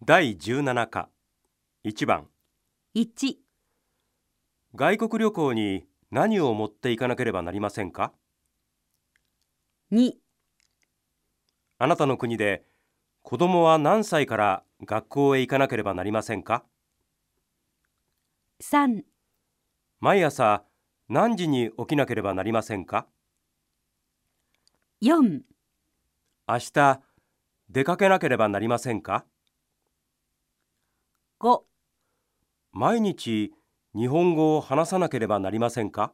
第17課。1番。1、外国旅行に何を持っていかなければなりませんか？2、あなたの国で子供は何歳から学校へ行かなければなりませんか？3、毎朝何時に起きなければなりませんか？4、明日出かけなければなりませんか？5毎日日本語を話さなければなりませんか？